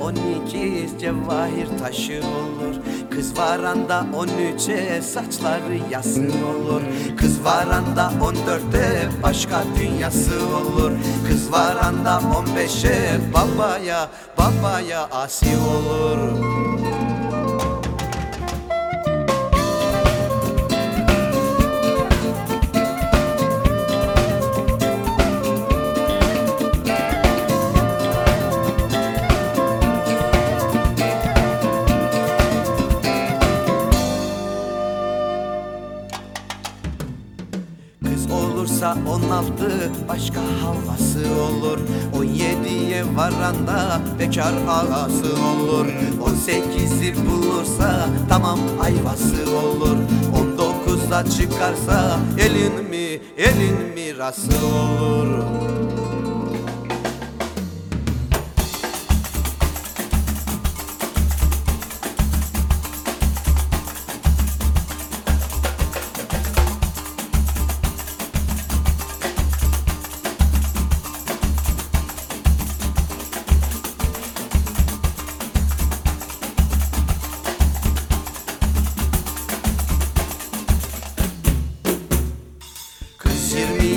on iki cevahir taşı olur. Kız varanda on üçe saçları yası olur. Kız varanda on dörtte başka dünyası olur. Kız varanda on beşe babaya babaya asi olur olursa on altı başka havası olur. On yediye varanda bekar ağası olur. On sekizi bulursa tamam ayvası olur. On dokuzda çıkarsa elin mi elin mirası olur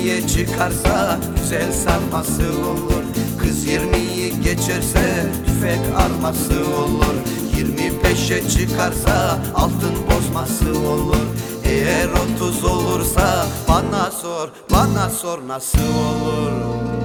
yirmiye çıkarsa güzel sarması olur. Kız yirmiyi geçerse tüfek arması olur. Yirmi beşe çıkarsa altın bozması olur. Eğer otuz olursa bana sor, bana sor nasıl olur